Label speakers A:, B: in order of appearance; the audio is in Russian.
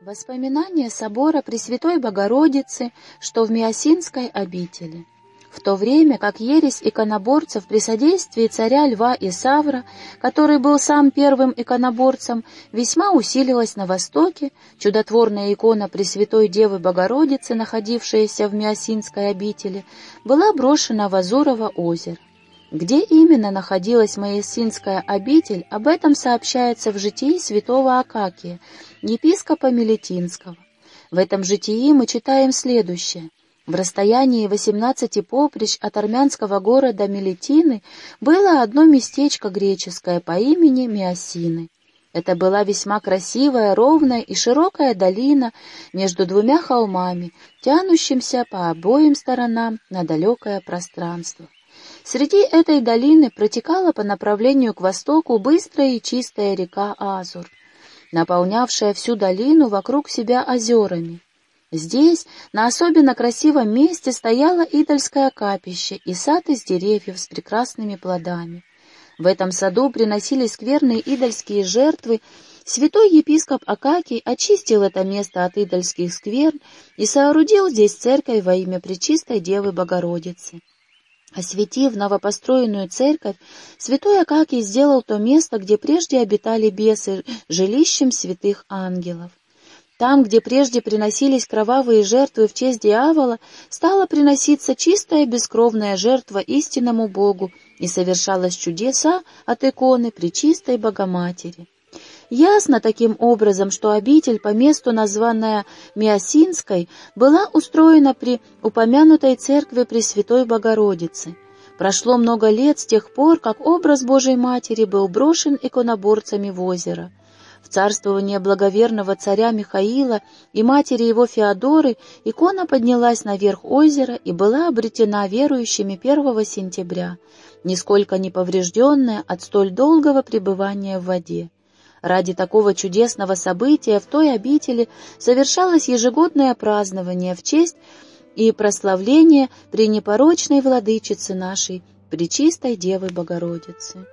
A: Воспоминания собора Пресвятой Богородицы, что в Миосинской обители. В то время как ересь иконоборцев при содействии царя Льва и Савра, который был сам первым иконоборцем, весьма усилилась на Востоке, чудотворная икона Пресвятой Девы Богородицы, находившаяся в Миосинской обители, была брошена в Азурово озеро. Где именно находилась Моисинская обитель, об этом сообщается в житии святого Акакия, епископа Мелетинского. В этом житии мы читаем следующее. В расстоянии 18 поприщ от армянского города Мелетины было одно местечко греческое по имени Миосины. Это была весьма красивая, ровная и широкая долина между двумя холмами, тянущимся по обоим сторонам на далекое пространство. Среди этой долины протекала по направлению к востоку быстрая и чистая река Азур, наполнявшая всю долину вокруг себя озерами. Здесь, на особенно красивом месте, стояло идольское капище и сад из деревьев с прекрасными плодами. В этом саду приносили скверные идольские жертвы, Святой епископ Акакий очистил это место от идольских скверн и соорудил здесь церковь во имя Пречистой Девы Богородицы. Осветив новопостроенную церковь, святой Акакий сделал то место, где прежде обитали бесы, жилищем святых ангелов. Там, где прежде приносились кровавые жертвы в честь дьявола, стала приноситься чистая бескровная жертва истинному Богу, и совершалось чудеса от иконы Пречистой Богоматери. Ясно таким образом, что обитель, по месту названная Миосинской, была устроена при упомянутой церкви Пресвятой Богородицы. Прошло много лет с тех пор, как образ Божией Матери был брошен иконоборцами в озеро. В царствование благоверного царя Михаила и матери его Феодоры икона поднялась наверх озера и была обретена верующими 1 сентября, нисколько не поврежденная от столь долгого пребывания в воде. Ради такого чудесного события в той обители совершалось ежегодное празднование в честь и прославление при непорочной владычице нашей, Пречистой Девы Богородицы.